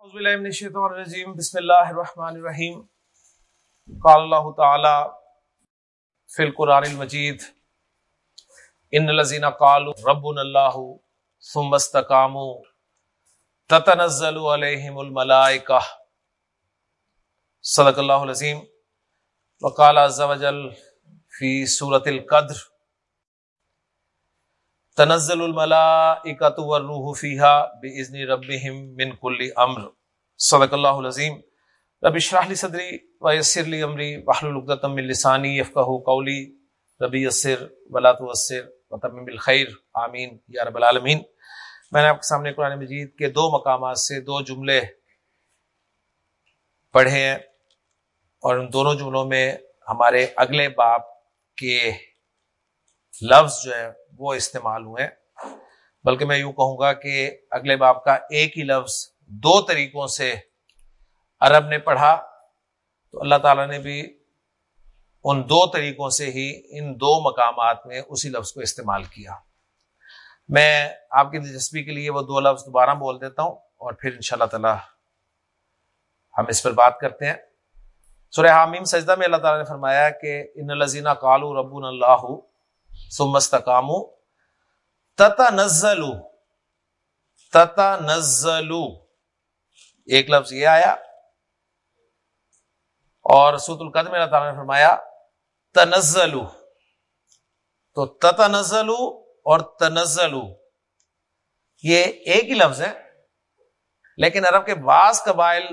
اعوذ باللہ من الشیطان الرجیم، بسم اللہ الرحمن الرحیم۔ قال اللہ تعالی فی القرآن المجید، ان الذین قالوا ربنا اللہ ثم استقاموا تتنزل علیہم الملائکہ۔ صدق اللہ العظیم۔ وقال عز وجل فی سورة القدر تنزل الملائکۃ والروح فیہا باذن ربہم من کل امر. صدق اللہ العظیم. رب اشرح لی صدری ویسر لی امری. واحلل عقدۃ من لسانی یفقهوا قولی. ربی یسر ولا تعسر وتمم بالخیر. آمین. یا رب العالمین. میں نے آپ کے سامنے قرآن مجید کے دو مقامات سے دو جملے پڑھے ہیں اور ان دونوں جملوں میں ہمارے اگلے باپ کے لفظ جو ہے وہ استعمال ہوئے بلکہ میں یوں کہوں گا کہ اگلے باپ کا ایک ہی لفظ دو طریقوں سے عرب نے پڑھا، تو اللہ تعالیٰ نے بھی ان دو طریقوں سے ہی ان دو مقامات میں اسی لفظ کو استعمال کیا۔ میں آپ کی دلچسپی کے لیے وہ دو لفظ دوبارہ بول دیتا ہوں اور پھر ان شاء اللہ تعالی ہم اس پر بات کرتے ہیں۔ سورہ حامیم سجدہ میں اللہ تعالیٰ نے فرمایا کہ ان الزینہ کالو رب اللہ سمست تتا نزلو تتا نزلو ایک لفظ یہ آیا اور سوت القدم اللہ تعالیٰ نے فرمایا تنزلو تو تتنزلو اور تنزلو یہ ایک ہی لفظ ہے لیکن عرب کے بعض قبائل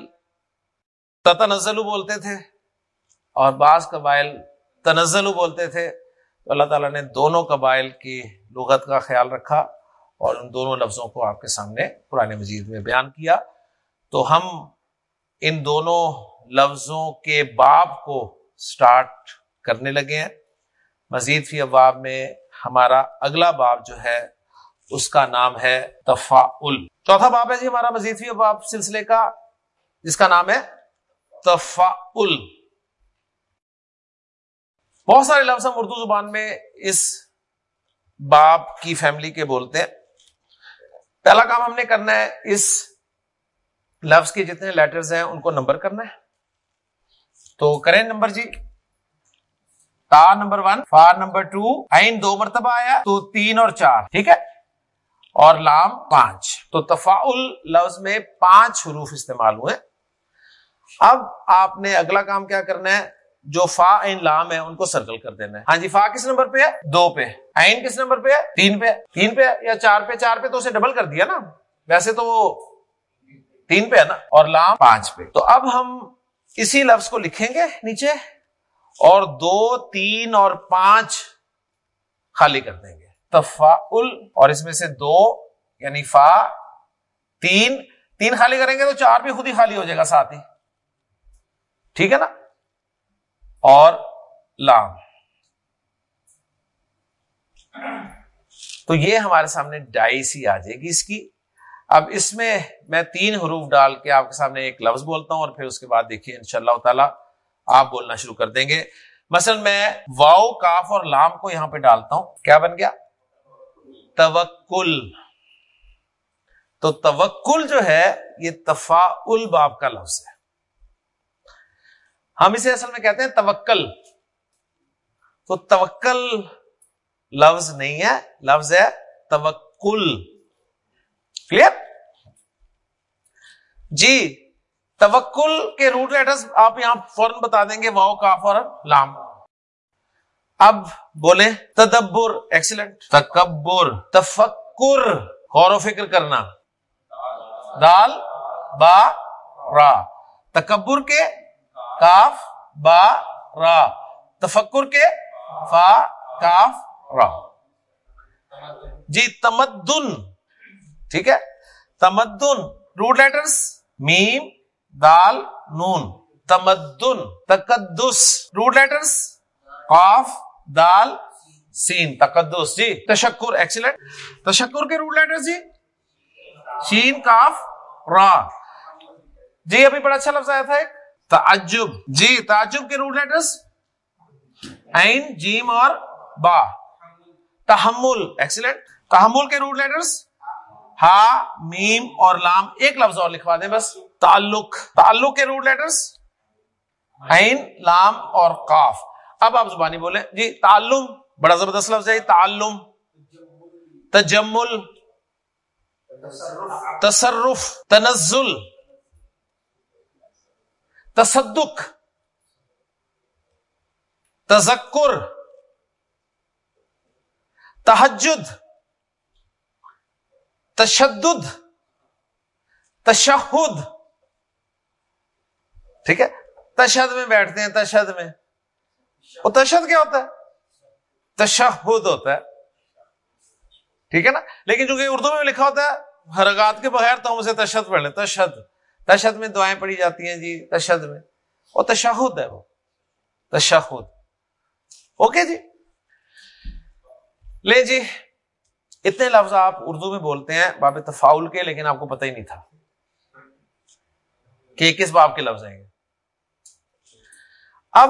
تتنزلو بولتے تھے اور بعض قبائل تنزلو بولتے تھے تو اللہ تعالیٰ نے دونوں قبائل کی لغت کا خیال رکھا اور ان دونوں لفظوں کو آپ کے سامنے پرانے مجید میں بیان کیا۔ تو ہم ان دونوں لفظوں کے باب کو سٹارٹ کرنے لگے ہیں۔ مزید فی اباب میں ہمارا اگلا باب جو ہے، اس کا نام ہے تفا چوتھا باب ہے جی ہمارا مزید فی اباب سلسلے کا، جس کا نام ہے تفا بہت سارے لفظ ہم اردو زبان میں اس باپ کی فیملی کے بولتے ہیں۔ پہلا کام ہم نے کرنا ہے، اس لفظ کے جتنے لیٹرز ہیں، ان کو نمبر کرنا ہے۔ تو کریں نمبر جی۔ تا number one four number two آئین دو مرتبہ آیا، تو تین اور چار، ٹھیک ہے؟ اور لام پانچ۔ تو تفاعل لفظ میں پانچ حروف استعمال ہوئے۔ اب آپ نے اگلا کام کیا کرنا ہے؟ جو فا این لام ہے ان کو سرکل کر دینا ہے۔ ہاں جی فا کس نمبر پہ ہے؟ دو پہ۔ آئین کس نمبر پہ ہے؟ تین پہ۔ تین پہ یا چار پہ؟ چار پہ تو اسے ڈبل کر دیا نا۔ ویسے تو وہ تین پہ ہے نا۔ اور لام پانچ پہ۔ تو اب ہم اسی لفظ کو لکھیں گے نیچے۔ اور دو، تین اور پانچ خالی کر دیں گے۔ تفا اور اس میں سے دو یعنی فا، تین۔ تین خالی کریں گے تو چار بھی خود ہی خالی ہو جائے گا ساتھ ہی۔ ٹھیک ہے نا؟ اور لام۔ تو یہ ہمارے سامنے ڈائی سی آ جائے گی اس کی۔ اب اس میں میں تین حروف ڈال کے آپ کے سامنے ایک لفظ بولتا ہوں اور پھر اس کے بعد دیکھیے ان شاء اللہ تعالی آپ بولنا شروع کر دیں گے۔ مثلا میں واؤ کاف اور لام کو یہاں پہ ڈالتا ہوں۔ کیا بن گیا؟ توکل۔ تو توکل جو ہے، یہ تفا باب کا لفظ ہے۔ ہم اسے اصل میں کہتے ہیں توکل۔ تو توکل لفظ نہیں ہے، لفظ ہے توکل۔ کلیئر جی توکل کے روٹ لیٹرز آپ یہاں فوراً بتا دیں گے واؤ کاف اور لام۔ اب بولیں، تدبر ایکسیلنٹ تکبر، تفکر، غور و فکر کرنا۔ دال، با، را۔ تکبر کے کاف با را تفکر کے فا کاف را جی تمدن ٹھیک ہے تمدن روٹ لیٹرس میم، دال، نون تمدن، تقدس روٹ لیٹرس قاف، دال، سین تقدس جی تشکر ایکسیلنٹ تشکر کے روٹ لیٹر جی شین، کاف، را جی ابھی بڑا اچھا لفظ آیا تھا ایک تعجب۔ جی تعجب کے روٹ لیٹرس این جیم اور با۔ تحمل ایکسیلنٹ تحمل کے روٹ لیٹرس ہا، میم اور لام، ایک لفظ اور لکھوا دیں بس۔ تعلق تعلق کے روٹ لیٹرس عین، لام اور قاف۔ اب آپ زبانی بولیں۔ جی تعلم، بڑا زبردست لفظ ہے تعلم۔ تجمل، تصرف، تنزل۔ تصدق، تذکر تحجد تشدد، تشہد۔ ٹھیک ہے؟ تشد میں بیٹھتے ہیں تشد میں۔ وہ تشد کیا ہوتا ہے؟ تشہد ہوتا ہے۔ ٹھیک ہے نا؟ لیکن چونکہ اردو میں لکھا ہوتا ہے حرکات کے بغیر تو ہم اسے تشد پڑھ لیں۔ تشد تشد میں دعائیں پڑھی جاتی ہیں جی تشد میں۔ وہ تشہد ہے وہ۔ تشہد۔ اوکے جی؟ لے جی اتنے لفظ آپ اردو میں بولتے ہیں، باب تفاول کے، لیکن آپ کو پتہ ہی نہیں تھا کہ کس باب کے لفظ ہیں۔ اب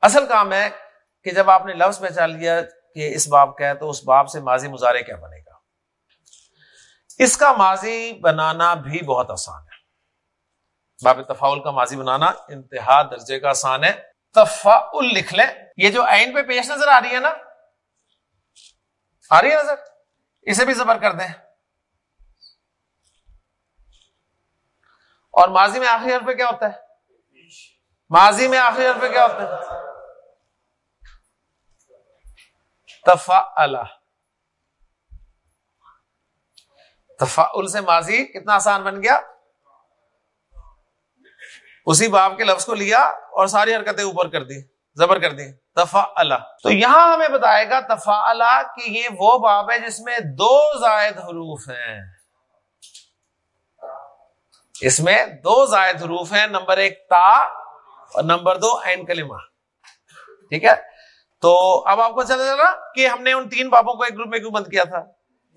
اصل کام ہے کہ جب آپ نے لفظ پہچان لیا کہ اس باب کا ہے، تو اس باب سے ماضی مظاہرے کیا بنے گا۔ اس کا ماضی بنانا بھی بہت آسان ہے۔ باب تفاول کا ماضی بنانا انتہا درجے کا آسان ہے۔ تفاول لکھ لیں۔ یہ جو عین پہ پیش نظر آ رہی ہے نا، آ رہی ہے نظر؟ اسے بھی زبر کر دیں۔ اور ماضی میں آخری حرف پہ کیا ہوتا ہے؟ ماضی میں آخری حرف پہ کیا ہوتا ہے؟ تفا تفاول سے ماضی کتنا آسان بن گیا؟ اسی باپ کے لفظ کو لیا اور ساری حرکتیں اوپر کر دی، زبر کر دی تفا اللہ تو یہاں ہمیں بتائے گا تفا اللہ کہ یہ وہ باب ہے جس میں دو زائد حروف ہیں۔ اس میں دو زائد حروف ہیں، نمبر ایک تا اور نمبر دو این کلمہ۔ ٹھیک ہے؟ تو اب آپ کو چلا چلا کہ ہم نے ان تین بابوں کو ایک گروپ میں کیوں بند کیا تھا؟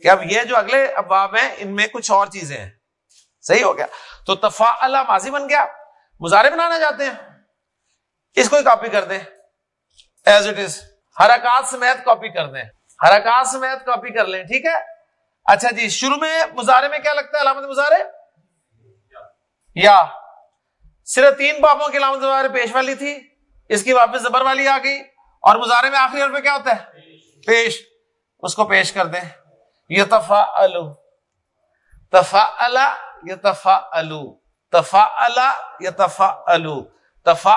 کہ اب یہ جو اگلے اب باب ہیں، ان میں کچھ اور چیزیں ہیں۔ صحیح ہو گیا۔ تو تفا اللہ ماضی بن گیا۔ مظاہرے بنانا چاہتے ہیں؟ اس کو ہی کاپی کر دیں۔ ایز اٹ از حرکات سمیت کاپی کر دیں۔ حرکات سمیت کاپی کر لیں، ٹھیک ہے؟ اچھا جی شروع میں مظاہرے میں کیا لگتا ہے؟ علامت مظاہرے یا۔ صرف تین بابوں کی علامت مظاہرے پیش والی تھی، اس کی واپس زبر والی آ گئی۔ اور مظاہرے میں آخری حرف کیا ہوتا ہے؟ پیش۔ اس کو پیش کر دیں۔ یہ تفا الو تفا یتفا الو تفا یتفا الو تفا یتفا الو تفا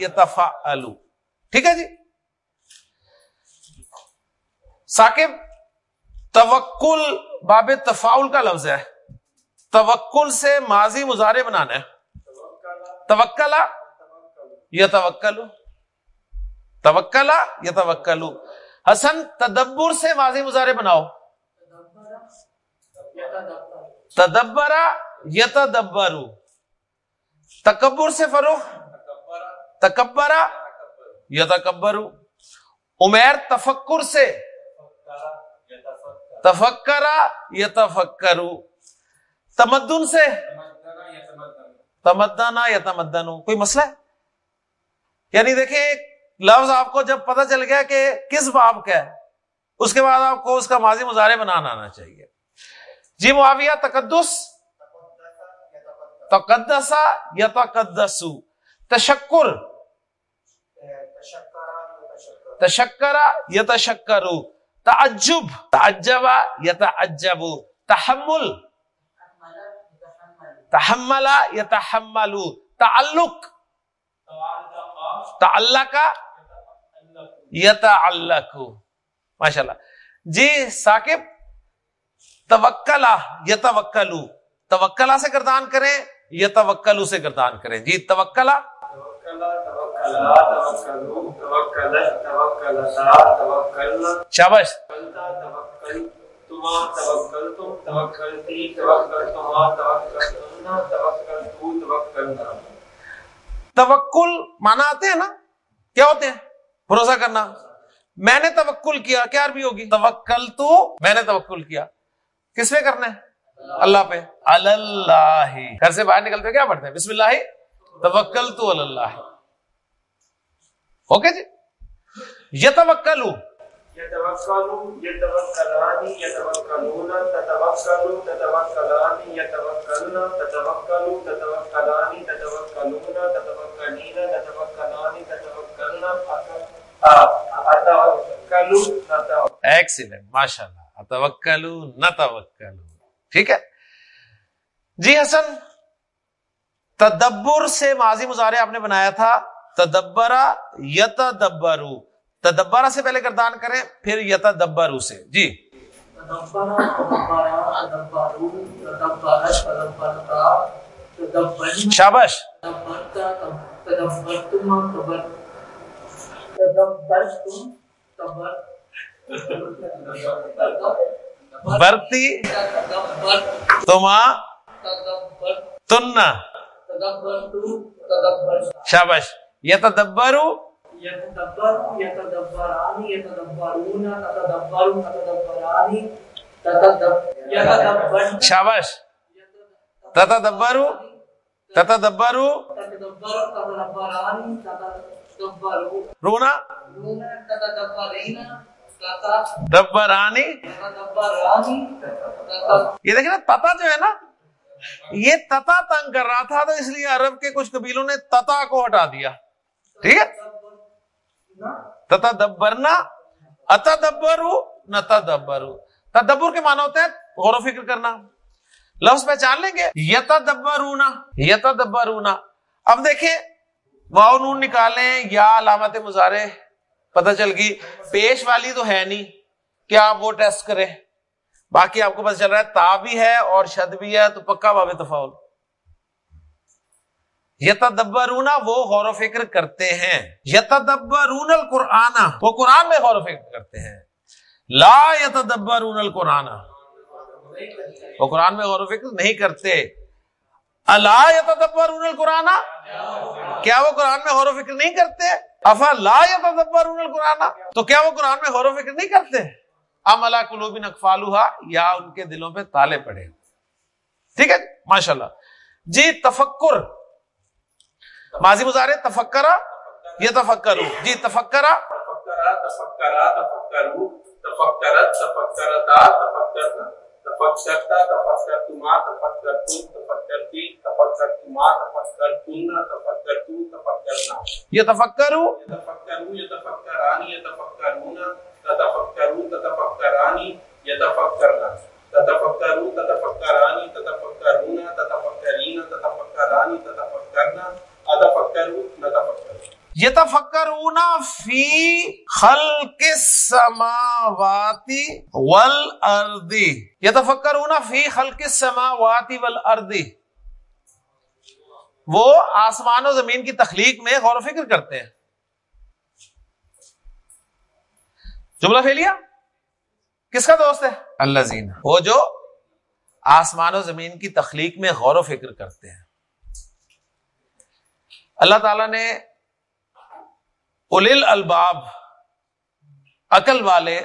یتفا الو ٹھیک ہے جی؟ ثاقب، توکل باب تفاول کا لفظ ہے. توکل سے ماضی مظاہرے بنانا ہے. توکلا یا توکلو توکلا یا توکلو حسن، تدبر سے ماضی مظاہرے بناؤ. تدبرا یا تدبرو تکبر سے فرو تکبرا یا تکبرو عمیر، تفکر سے۔ تفکرا یا تفکرو تمدن سے۔ تمدنا یا تمدن کوئی مسئلہ ہے؟ یعنی دیکھیں لفظ آپ کو جب پتہ چل گیا کہ کس باب کا ہے، اس کے بعد آپ کو اس کا ماضی مظاہرے بنانا آنا چاہیے۔ جی معاویہ تقدس تقدسا یا تقدسو؟ تشکر تشکرا یا تشکرو؟ تعجب تعجبا یا تعجبو؟ تحمل تحملا یا تحملو؟ تعلق تعلق کا یتعلق ماشاء جی ثاقب توکلا یتوکلو۔ توکلا سے گردان کریں یتوکلو سے گردان کریں۔ جی توکلا شابش توکل مانا آتے ہیں نا؟ کیا ہوتے ہیں؟ بھروسہ کرنا۔ میں نے توکل کیا کیا عربی ہوگی؟ توکل تو میں نے توکل کیا۔ کس پہ کرنا ہے اللہ پہ اللہ گھر سے باہر نکلتے کیا پڑھتے ہیں بسم اللہ توکل تو اللہ اوکے جی یہ توکل ایکسیلنٹ ماشاء اللہ اتوکلو نہ توکلو ٹھیک ہے جی حسن تدبر سے ماضی مظاہرے آپ نے بنایا تھا تدبرا یتدبرو تدبرا سے پہلے کردان کریں پھر یتا دبرو سے جی شابش برتی تما تننا شابش یتدبرو شابش تتا دبرو تتا دبرو رونا دبرانی یہ دیکھیں نا تتا جو ہے نا یہ تتا تنگ کر رہا تھا تو اس لیے عرب کے کچھ قبیلوں نے تتا کو ہٹا دیا ٹھیک ہے تتا دبرنا اتا دبرو نہ تدبرو تدبر کے معنی ہوتے ہیں غور و فکر کرنا لفظ پہچان لیں گے یتا دبرونا یتا دبرونا اب دیکھیں واؤ نون نکالیں یا علامت مظاہرے پتہ چل گئی، پیش والی تو ہے نہیں۔ کیا آپ وہ ٹیسٹ کریں؟ باقی آپ کو پتہ چل رہا ہے، تا بھی ہے اور شد بھی ہے، تو پکا باب تفاول۔ یتدبرونا وہ غور و فکر کرتے ہیں۔ یتدبرون القرآن، وہ قرآن میں غور و فکر کرتے ہیں۔ لا یتدبرون القرآن، وہ قرآن میں غور و فکر نہیں کرتے۔ اللہ یتدبرون القرآن، کیا وہ قرآن میں غور و فکر نہیں کرتے؟ افا لا یتدبرون القرآن. تو کیا وہ قرآن میں غور و فکر نہیں کرتے؟ ام اللہ قلوب نقفالوہا یا ان کے دلوں پہ تالے پڑے۔ ٹھیک ہے؟ ماشاء اللہ جی تفکر۔ ماضی مظاہرے تفکرا یہ جی، تفکرو۔ جی تفکرا یہ تفکرو تفکرانی يتفكرنا تتفكروا تتفكراني تتفكرون تتفكرين تتفكراني تتفكرنا یتفکرون فی خلق السماواتی والارضی یتفکرون فی خلق السماواتی والارضی وہ آسمان و زمین کی تخلیق میں غور و فکر کرتے ہیں. جملہ پھیلیا کس کا دوست ہے؟ اللہ زین وہ جو آسمان و زمین کی تخلیق میں غور و فکر کرتے ہیں. اللہ تعالی نے الیل الباب عقل والے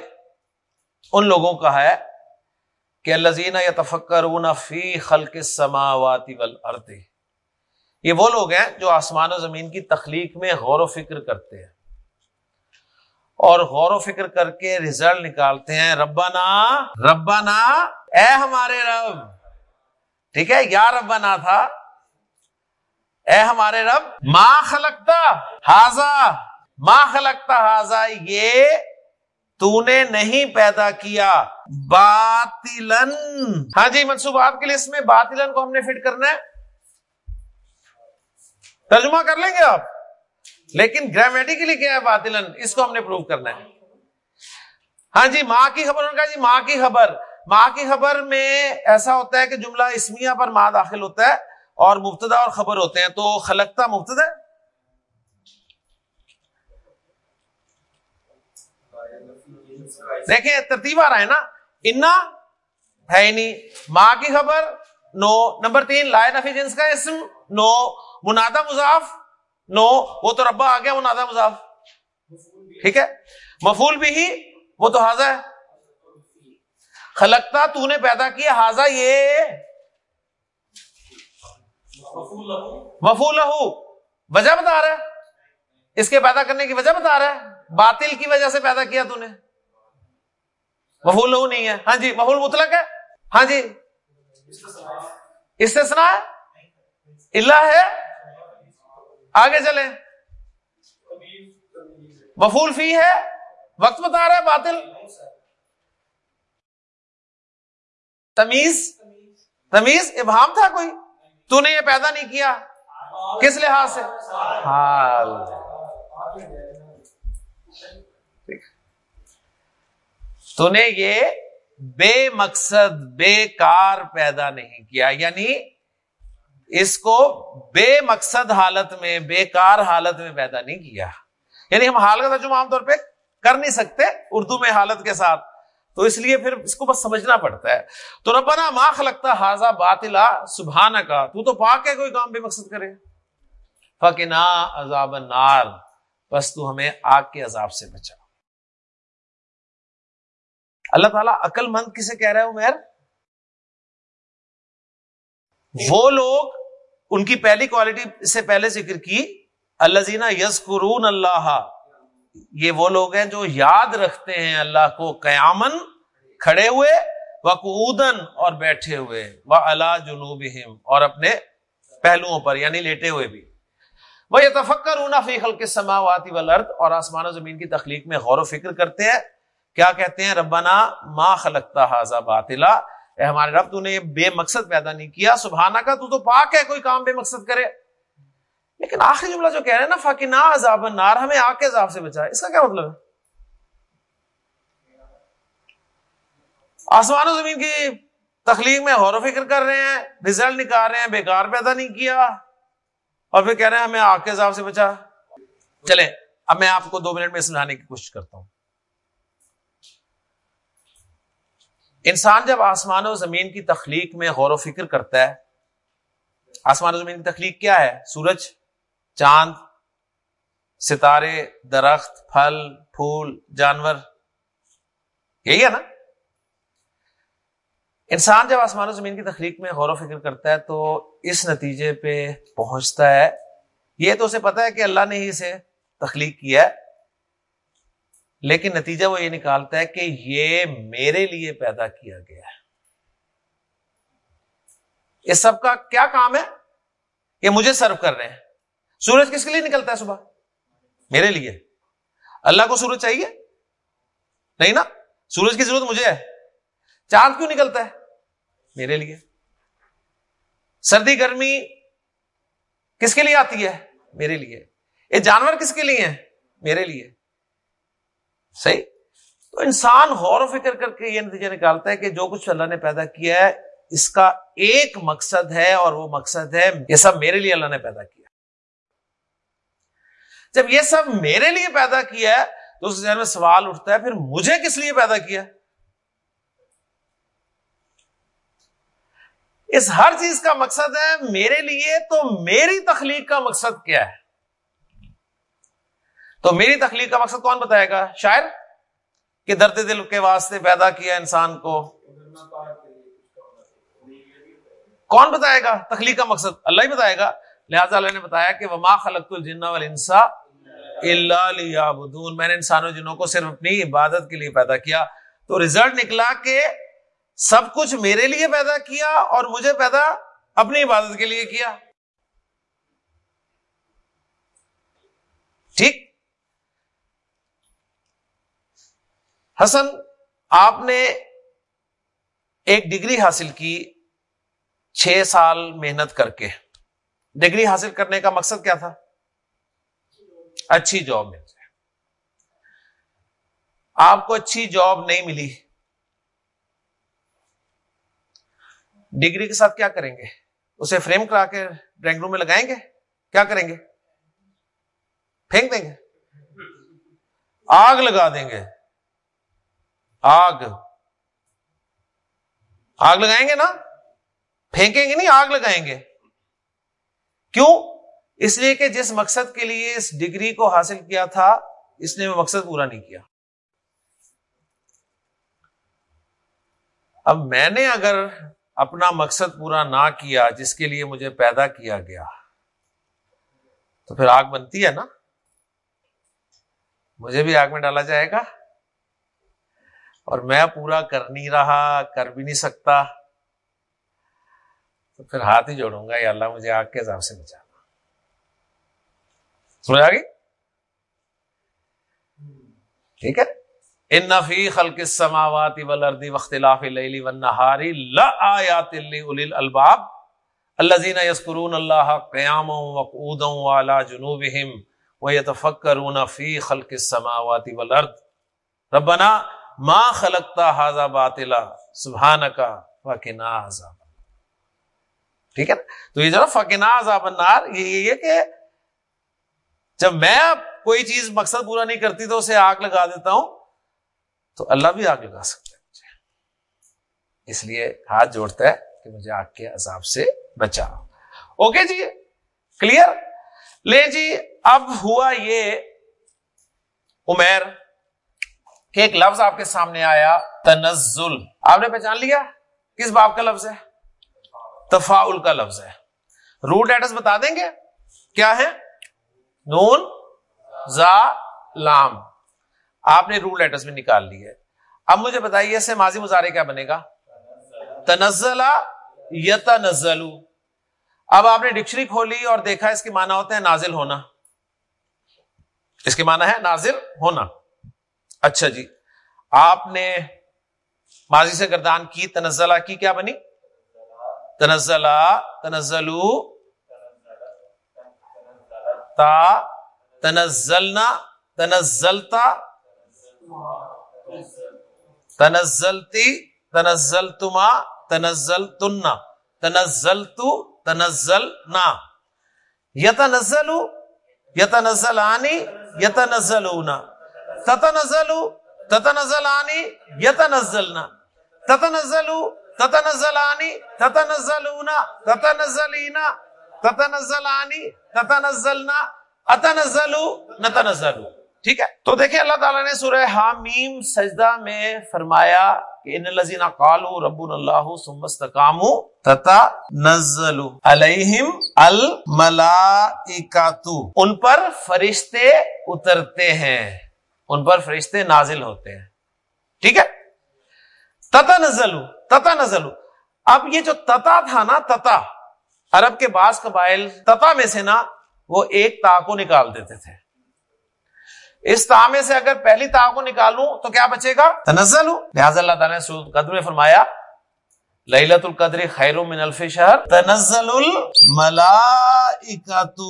ان لوگوں کا ہے کہ اللہ یا تفکر فی خلق سماواتی ولرد یہ وہ لوگ ہیں جو آسمان و زمین کی تخلیق میں غور و فکر کرتے ہیں۔ اور غور و فکر کر کے رزلٹ نکالتے ہیں۔ ربنا ربنا، اے ہمارے رب۔ ٹھیک ہے، یا ربنا تھا۔ اے ہمارے رب ماں خلقتا ہاضا ماں خلقتا ہاضا یہ تو نے نہیں پیدا کیا باطلن ہاں جی منصوبات کے لیے اس میں باطلن کو ہم نے فٹ کرنا ہے۔ ترجمہ کر لیں گے آپ؟ لیکن گرامیٹیکلی کیا ہے باطلن اس کو ہم نے پروو کرنا ہے۔ ہاں جی ماں کی خبر کا جی ماں کی خبر۔ ماں کی خبر میں ایسا ہوتا ہے کہ جملہ اسمیہ پر ماں داخل ہوتا ہے اور مبتدا اور خبر ہوتے ہیں۔ تو خلقتا مبتدا دیکھیں، ترتیب آ رہا ہے نا۔ انا ہے نہیں۔ ماں کی خبر، نو۔ نمبر تین لائے نفی جنس کا اسم، نو۔ منادا مضاف، نو۔ وہ تو ربا آ گیا منادا مضاف۔ ٹھیک ہے۔ مفول بھی ہی وہ تو حاضہ ہے۔ خلقتا تو نے پیدا کیا حاضہ یہ۔ وفو لہو۔ وجہ بتا رہا ہے۔ اس کے پیدا کرنے کی وجہ بتا رہا ہے۔ باطل کی وجہ سے پیدا کیا تو نے۔ مفول لہو نہیں ہے۔ ہاں جی مفول مطلق ہے۔ ہاں جی۔ استثناء؟ ہے اللہ ہے۔ آگے چلیں۔ مفول فی ہے۔ وقت بتا رہا ہے، باطل۔ تمیز۔ تمیز، ابہام تھا کوئی؟ تو نے یہ پیدا نہیں کیا۔ کس لحاظ سے؟ حال۔ تو نے یہ بے مقصد، بے کار پیدا نہیں کیا۔ یعنی اس کو بے مقصد حالت میں، بے کار حالت میں پیدا نہیں کیا۔ یعنی ہم حال کا ترجمہ عام طور پہ کر نہیں سکتے اردو میں حالت کے ساتھ۔ تو اس لیے پھر اس کو بس سمجھنا پڑتا ہے۔ تو ربنا ما خلقتا حاضا باطلا سبحانہ کا تو تو پاک ہے، کوئی کام بے مقصد کرے۔ فکنا عذاب النار بس تو ہمیں آگ کے عذاب سے بچا اللہ تعالیٰ عقل مند کسے کہہ رہا ہے عمیر وہ لوگ ان کی پہلی کوالٹی سے پہلے ذکر کی اللہ زینا یس قرون اللہ۔ یہ وہ لوگ ہیں جو یاد رکھتے ہیں اللہ کو قیامن کھڑے ہوئے وقودن اور بیٹھے ہوئے وہ اللہ جنوب اور اپنے پہلوؤں پر یعنی لیٹے ہوئے بھی۔ وہ یہ تفکر اونا فی خلق سماواتی ولرد اور آسمان و زمین کی تخلیق میں غور و فکر کرتے ہیں۔ کیا کہتے ہیں؟ ربنا ما خلقتا حاضا باطلا۔ اے ہمارے رب، تو نے یہ بے مقصد پیدا نہیں کیا۔ سبحانہ کا تو تو پاک ہے، کوئی کام بے مقصد کرے۔ لیکن آخری جملہ جو کہہ رہے ہیں نا فاکنا عذاب النار، ہمیں آگ کے عذاب سے بچا اس کا کیا مطلب ہے؟ آسمان و زمین کی تخلیق میں غور و فکر کر رہے ہیں رزلٹ نکال رہے ہیں، بیکار پیدا نہیں کیا۔ اور پھر کہہ رہے ہیں، ہمیں آگ کے عذاب سے بچا۔ چلے اب میں آپ کو دو منٹ میں سمجھانے کی کوشش کرتا ہوں۔ انسان جب آسمان و زمین کی تخلیق میں غور و فکر کرتا ہے، آسمان و زمین کی تخلیق کیا ہے؟ سورج، چاند، ستارے، درخت، پھل، پھول، جانور۔ یہی ہے نا؟ انسان جب آسمان و زمین کی تخلیق میں غور و فکر کرتا ہے تو اس نتیجے پہ پہنچتا ہے۔ یہ تو اسے پتا ہے کہ اللہ نے ہی اسے تخلیق کیا ہے۔ لیکن نتیجہ وہ یہ نکالتا ہے کہ یہ میرے لیے پیدا کیا گیا ہے۔ اس سب کا کیا کام ہے؟ یہ مجھے سرو کر رہے ہیں۔ سورج کس کے لیے نکلتا ہے صبح؟ میرے لیے۔ اللہ کو سورج چاہیے؟ نہیں نا؟ سورج کی ضرورت مجھے ہے۔ چاند کیوں نکلتا ہے؟ میرے لیے۔ سردی، گرمی کس کے لیے آتی ہے؟ میرے لیے۔ یہ جانور کس کے لیے ہیں؟ میرے لیے۔ صحیح؟ تو انسان غور و فکر کر کے یہ نتیجہ نکالتا ہے کہ جو کچھ اللہ نے پیدا کیا ہے، اس کا ایک مقصد ہے اور وہ مقصد ہے یہ سب میرے لیے اللہ نے پیدا کیا۔ جب یہ سب میرے لیے پیدا کیا ہے، تو اس ذہن میں سوال اٹھتا ہے، پھر مجھے کس لیے پیدا کیا؟ اس ہر چیز کا مقصد ہے، میرے لیے تو میری تخلیق کا مقصد کیا ہے؟ تو میری تخلیق کا مقصد کون بتائے گا؟ شاعر؟ کہ درد دل کے واسطے پیدا کیا انسان کو؟ کون بتائے گا؟ تخلیق کا مقصد اللہ ہی بتائے گا۔ لہٰذا اللہ نے بتایا کہ وما خلق الجن والانسا الا لیعبدون میں نے انسانوں جنوں کو صرف اپنی عبادت کے لیے پیدا کیا۔ تو ریزلٹ نکلا کہ سب کچھ میرے لیے پیدا کیا اور مجھے پیدا اپنی عبادت کے لیے کیا ٹھیک حسن، آپ نے ایک ڈگری حاصل کی، چھ سال محنت کر کے۔ ڈگری حاصل کرنے کا مقصد کیا تھا؟ اچھی جاب مل جائے۔ آپ کو اچھی جاب نہیں ملی۔ ڈگری کے ساتھ کیا کریں گے؟ اسے فریم کرا کے ڈرائنگ روم میں لگائیں گے؟ کیا کریں گے؟ پھینک دیں گے؟ آگ لگا دیں گے۔ آگ۔ آگ لگائیں گے نا؟ پھینکیں گے نہیں، آگ لگائیں گے۔ کیوں؟ اس لیے کہ جس مقصد کے لیے اس ڈگری کو حاصل کیا تھا، اس نے وہ مقصد پورا نہیں کیا۔ اب میں نے اگر اپنا مقصد پورا نہ کیا، جس کے لیے مجھے پیدا کیا گیا، تو پھر آگ بنتی ہے نا؟ مجھے بھی آگ میں ڈالا جائے گا۔ اور میں پورا کر نہیں رہا، کر بھی نہیں سکتا۔ تو پھر ہاتھ ہی جوڑوں گا، یا اللہ مجھے آگ کے حساب سے بچانا سمجھ آ گئی؟ ٹھیک ہے۔ ان نفی خلق السماوات والارض واختلاف اللیل والنہار لآیات لأولی الالباب الذين يذكرون الله قياما وقعودا وعلى جنوبهم ويتفكرون في خلق السماوات والارض. ربنا ما خلقت هذا باطلا؟ سبحانك وقنا عذاب ٹھیک ہے تو یہ جو فقنا عذاب النار، یہ کہ جب میں کوئی چیز مقصد پورا نہیں کرتی تو اسے آگ لگا دیتا ہوں، تو اللہ بھی آگ لگا سکتا ہے مجھے۔ اس لیے ہاتھ جوڑتا ہے کہ مجھے آگ کے عذاب سے بچا اوکے جی کلیئر؟ لے جی اب ہوا یہ، عمیر۔ کہ ایک لفظ آپ کے سامنے آیا، تنزل۔ آپ نے پہچان لیا؟ کس باپ کا لفظ ہے؟ تفاول کا لفظ ہے۔ روٹ ایڈریس بتا دیں گے؟ کیا ہے؟ نون، زا، لام۔ آپ نے رول لیٹرز میں نکال لی ہے۔ اب مجھے بتائیے اسے ماضی مظاہرے کیا بنے گا؟ تنزلہ یت اب آپ نے ڈکشنری کھولی اور دیکھا اس کے معنی ہوتے ہیں نازل ہونا۔ اس کے معنی ہے نازل ہونا۔ اچھا جی۔ آپ نے ماضی سے گردان کی، تنزلہ کی کیا بنی؟ تنزلہ، تنزلو، تا، تنزلنا، تنزلتا، تنزلتی، تنزلتما، تنزلتنا، تنزلتو، تنزلنا۔ یتنزلو، یتنزلانی، یتنزلونا۔ تتنزلو، تتنزلانی، یتنزلنا. تتنزلو، تتنزلانی، تتنزلونا، تتنزلینا، تتنزلانی، تتنزلنا، اتنزلو، نتنزلو. ٹھیک ہے؟ تو دیکھیں اللہ تعالیٰ نے سورہ حامیم سجدہ میں فرمایا کہ ان الذین قالوا ربنا اللہ ثم استقاموا تتنزل علیہم الملائکۃ. ان پر فرشتے اترتے ہیں. ان پر فرشتے نازل ہوتے ہیں۔ ٹھیک ہے؟ تتنزل تتنزل اب یہ جو تتا تھا نا، تتا، عرب کے بعض قبائل تتا میں سے نا، وہ ایک تا کو نکال دیتے تھے۔ اس تا میں سے اگر پہلی تا کو نکالوں تو کیا بچے گا؟ تنزل لہٰذا اللہ تعالیٰ نے قدر میں فرمایا للت القدر خیر من الف شہر تنزل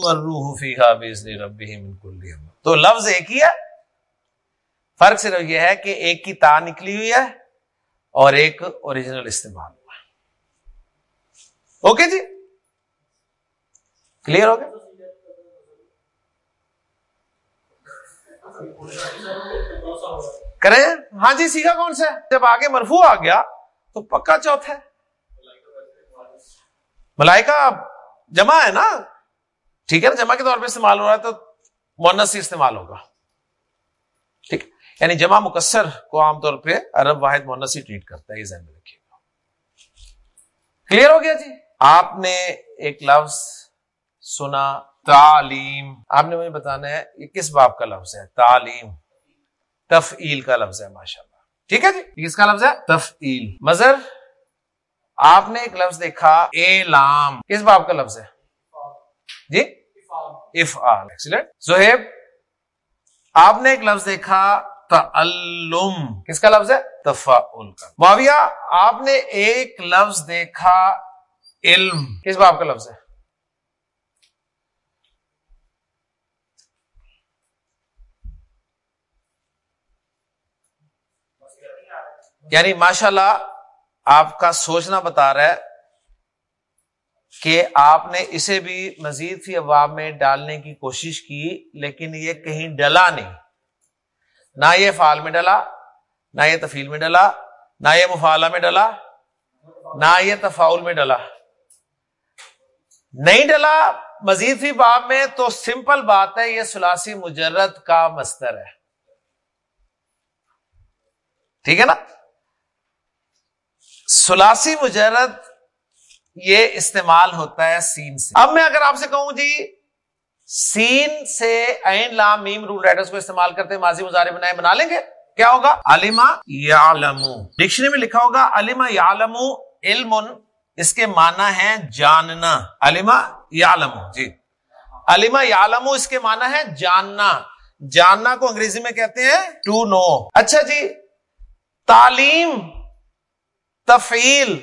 والروح فیہا باذن ربهم من کل امر تو لفظ ایک ہی ہے۔ فرق صرف یہ ہے کہ ایک کی تا نکلی ہوئی ہے اور ایک اوریجنل استعمال ہوا اوکے جی؟ کلیئر ہو گیا؟ کریں؟ ہاں جی سیکھا کون سا ہے؟ جب آگے مرفو آ گیا تو پکا چوتھا ہے۔ ملائکہ جمع ہے نا؟ ٹھیک ہے نا؟ جمع کے طور پہ استعمال ہو رہا ہے تو مونس ہی استعمال ہوگا۔ ٹھیک۔ یعنی جمع مکسر کو عام طور پہ عرب واحد مونس ہی ٹریٹ کرتا ہے یہ ذہن میں رکھیے۔ گا کلیئر ہو گیا جی؟ آپ نے ایک لفظ سنا تعلیم۔ آپ نے مجھے بتانا ہے یہ کس باپ کا لفظ ہے؟ تعلیم۔ تفعیل کا لفظ ہے ماشاء اللہ ٹھیک ہے جی؟ کس کا لفظ ہے؟ تفعیل۔ مظہر آپ نے ایک لفظ دیکھا اعلام۔ کس باپ کا لفظ ہے؟ جی؟ افعال۔ ایکسیلنٹ زہیب آپ نے ایک لفظ دیکھا تعلم کس کا لفظ ہے؟ تفاعل کا. معاویہ آپ نے ایک لفظ دیکھا علم. کس باپ کا لفظ ہے؟ یعنی ماشاء اللہ آپ کا سوچنا بتا رہا ہے کہ آپ نے اسے بھی مزید فی ابواب میں ڈالنے کی کوشش کی لیکن یہ کہیں ڈلا نہیں۔ نہ یہ فعال میں ڈلا، نہ یہ تفیل میں ڈلا، نہ یہ مفالہ میں ڈلا، نہ یہ تفاول میں ڈلا۔ نہیں ڈلا مزید فی باب میں تو سمپل بات ہے، یہ سلاسی مجرد کا مستر ہے۔ ٹھیک ہے نا؟ سلاسی مجرد یہ استعمال ہوتا ہے سین سے۔ اب میں اگر آپ سے کہوں جی سین سے لام میم رول رائٹرز کو استعمال کرتے ماضی مظاہرے بنائے بنا لیں گے، کیا ہوگا؟ علیما یعلم ڈکشنری میں لکھا ہوگا علیما یعلم علم، اس کے معنی ہے جاننا۔ علیما یعلم جی۔ علیما یعلم اس کے معنی ہے جاننا۔ جاننا کو انگریزی میں کہتے ہیں ٹو نو اچھا جی تعلیم تفیل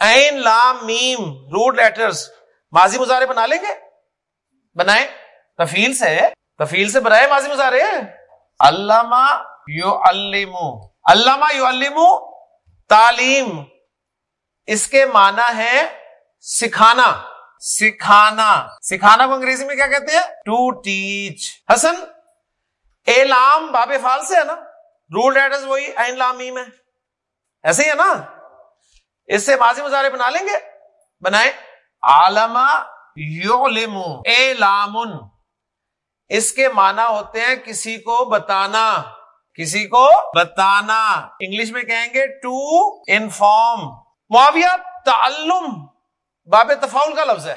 این لام میم روڈ لیٹرز ماضی مظاہرے بنا لیں گے؟ بنائیں تفیل سے۔ تفیل سے بنائے ماضی مظاہرے علامہ یو المو علامہ یو المو تعلیم۔ اس کے معنی ہے سکھانا۔ سکھانا۔ سکھانا کو انگریزی میں کیا کہتے ہیں؟ To teach. حسن اعلام باب فال سے ہے نا۔ رول ایڈرس وہی این لامیم ہے۔ ایسے ہی ہے نا۔ اس سے ماضی مظاہرے بنا لیں گے۔ بنائے۔ علامہ یعلم اعلام اس کے معنی ہوتے ہیں کسی کو بتانا۔ کسی کو بتانا۔ انگلش میں کہیں گے ٹو انفارم معاویہ، تعلم۔ باب تفاول کا لفظ ہے۔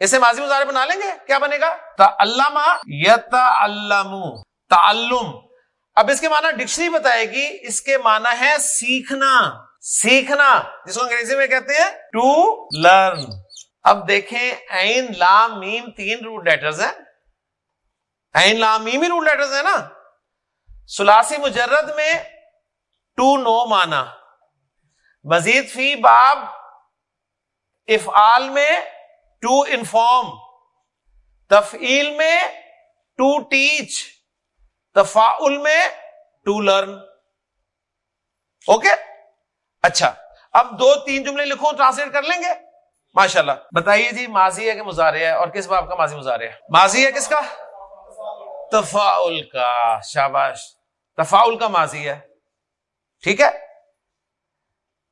اسے ماضی مظاہرے بنا لیں گے؟ کیا بنے گا؟ علامہ یت تعلم۔ اب اس کے معنی ڈکشنری بتائے گی۔ اس کے معنی ہے سیکھنا۔ سیکھنا۔ جس کو انگریزی میں کہتے ہیں ٹو لرن اب دیکھیں این لام میم تین روٹ لیٹرز ہیں۔ این لام میم ہی روٹ لیٹرز ہیں نا۔ سلاسی مجرد میں ٹو نو مانا مزید فی باب افعال میں ٹو انفارم تفعیل میں ٹو ٹیچ تفاعل میں ٹو لرن اوکے؟ اچھا اب دو تین جملے لکھو ٹرانسلیٹ کر لیں گے۔ ماشاء اللہ بتائیے جی ماضی ہے کہ مظاہرے ہے؟ اور کس باب کا ماضی مظاہرے ہے؟ ماضی ہے کس کا؟ تفاعل کا۔ شاباش تفاعل کا ماضی ہے۔ ٹھیک ہے؟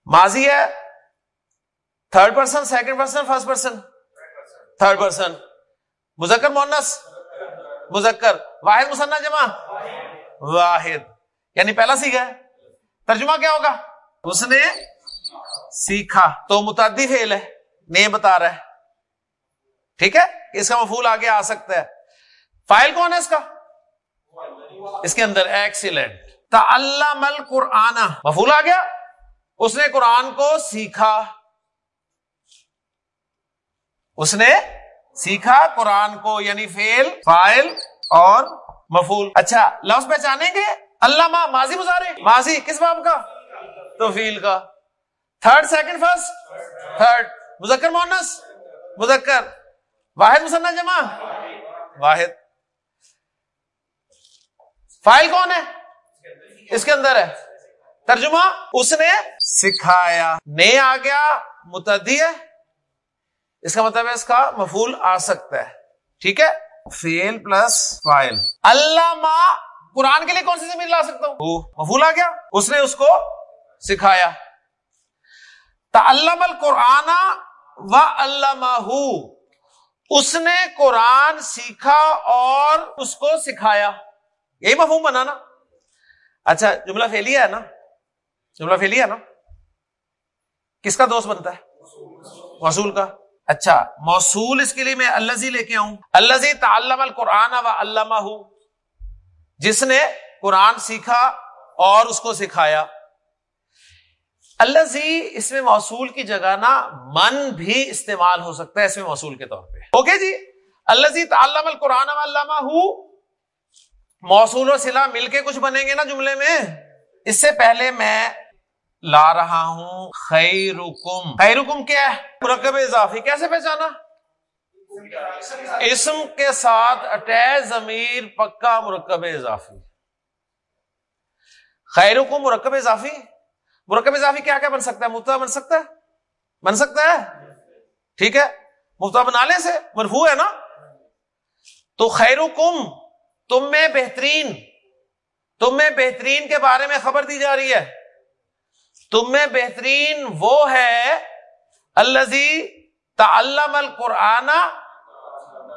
ماضی ہے third person second person first person third person مذکر مونس مذکر۔ واحد مسنا جمع؟ واحد۔ یعنی پہلا سیکھا ہے۔ ترجمہ کیا ہوگا؟ اس نے سیکھا۔ تو متعدی فیل ہے۔ نہیں بتا رہا ہے۔ ٹھیک ہے؟ اس کا مفول آگے آ سکتا ہے۔ فائل کون ہے اس کا؟ اس کے اندر ایکسیلنٹ تعلم القرآن۔ مفول آ گیا؟ اس نے قرآن کو سیکھا۔ اس نے سیکھا قرآن کو یعنی فیل فائل اور مفول۔ اچھا لفظ پہچانیں گے؟ اللہ ماضی گزارے ماضی، کس باب کا؟ تو فیل کا۔ تھرڈ سیکنڈ فرسٹ تھرڈ مذکر مونس مذکر۔ واحد مسنا جمع۔ واحد۔ فائل کون ہے؟ اس کے اندر ہے۔ ترجمہ۔ اس نے سکھایا۔ نہیں آ گیا، متعدی ہے۔ اس کا مطلب ہے اس کا مفول آ سکتا ہے۔ ٹھیک ہے؟ فیل پلس فائل۔ اللہ قرآن کے لیے کون سی زمین لا سکتا ہوں؟ مفول آ گیا۔ اس نے اس کو سکھایا۔ تعلم القرآن و اللہ اس نے قرآن سیکھا اور اس کو سکھایا۔ یہی مفہوم بنانا۔ اچھا جملہ فیلیا ہے نا؟ جملہ فیلیا نا؟ کس کا دوست بنتا ہے؟ موصول کا۔ اچھا موصول اس کے لیے میں اللہ لے کے آؤں۔ اللہ تعلم القرآن و علامہ جس نے قرآن سیکھا اور اس کو سکھایا۔ اللہ زی اس میں موصول کی جگہ نا من بھی استعمال ہو سکتا ہے اس میں موصول کے طور پہ۔ اوکے جی؟ اللہ زی تعلم القرآن و علامہ موصول و سلا مل کے کچھ بنیں گے نا جملے میں؟ اس سے پہلے میں لا رہا ہوں خیرکم۔ خیرکم کیا ہے؟ مرکب اضافی۔ کیسے پہچانا؟ اسم کے ساتھ اٹیچ ضمیر پکا مرکب اضافی۔ خیرکم مرکب اضافی؟ مرکب اضافی کیا کیا بن سکتا ہے؟ مفتا بن سکتا ہے؟ بن سکتا ہے؟ ٹھیک ہے؟ مفتا بنانے سے مرفوع ہے نا؟ تو خیرکم، تم میں بہترین، تم میں بہترین کے بارے میں خبر دی جا رہی ہے۔ تم میں بہترین وہ ہے الزی تعلم القرآن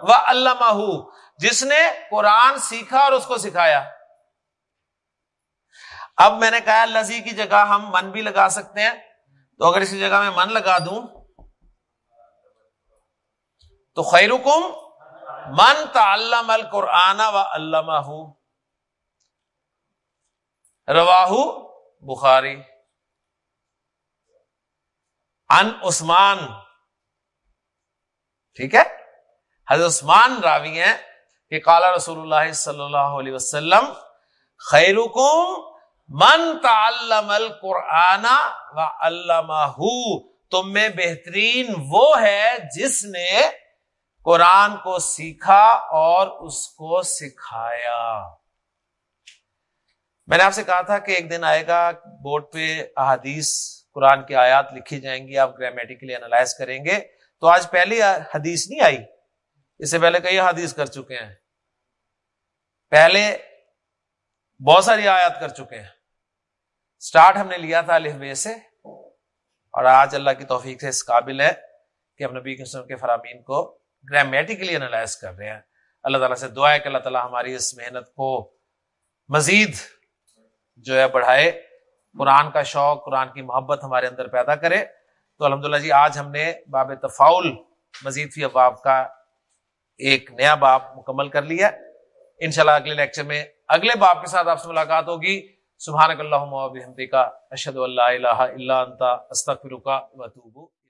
و علامہ جس نے قرآن سیکھا اور اس کو سکھایا۔ اب میں نے کہا لذی کی جگہ ہم من بھی لگا سکتے ہیں۔ تو اگر اسی جگہ میں من لگا دوں، تو خیرکم من تعلم القرآن و علامہ رواہو بخاری۔ ان عثمان۔ ٹھیک ہے؟ حضرت عثمان راوی ہیں کہ کالا رسول اللہ صلی اللہ علیہ وسلم، خیرکم من تعلم القرآن و علامہ تم میں بہترین وہ ہے جس نے قرآن کو سیکھا اور اس کو سکھایا۔ میں نے آپ سے کہا تھا کہ ایک دن آئے گا، بورڈ پہ احادیث، قرآن کی آیات لکھی جائیں گی، آپ گرامیٹیکلی انالائز کریں گے۔ تو آج پہلی حدیث نہیں آئی، اس سے پہلے کئی حدیث کر چکے ہیں۔ پہلے بہت ساری آیات کر چکے ہیں۔ سٹارٹ ہم نے لیا تھا بے سے۔ اور آج اللہ کی توفیق سے اس قابل ہے کہ ہم نبی قسم کے فرامین کو گرامیٹیکلی انالائز کر رہے ہیں۔ اللہ تعالیٰ سے دعا ہے کہ اللہ تعالیٰ ہماری اس محنت کو مزید جو ہے بڑھائے۔ قرآن کا شوق، قرآن کی محبت ہمارے اندر پیدا کرے۔ تو الحمدللہ جی آج ہم نے باب تفاول مزید فی اباب کا ایک نیا باب مکمل کر لیا۔ انشاءاللہ اگلے لیکچر میں اگلے باپ کے ساتھ آپ سے ملاقات ہوگی۔ سبحانک اللہم و بحمدک، اشہد اللہ الہ الا انت، استغفرک و اتوب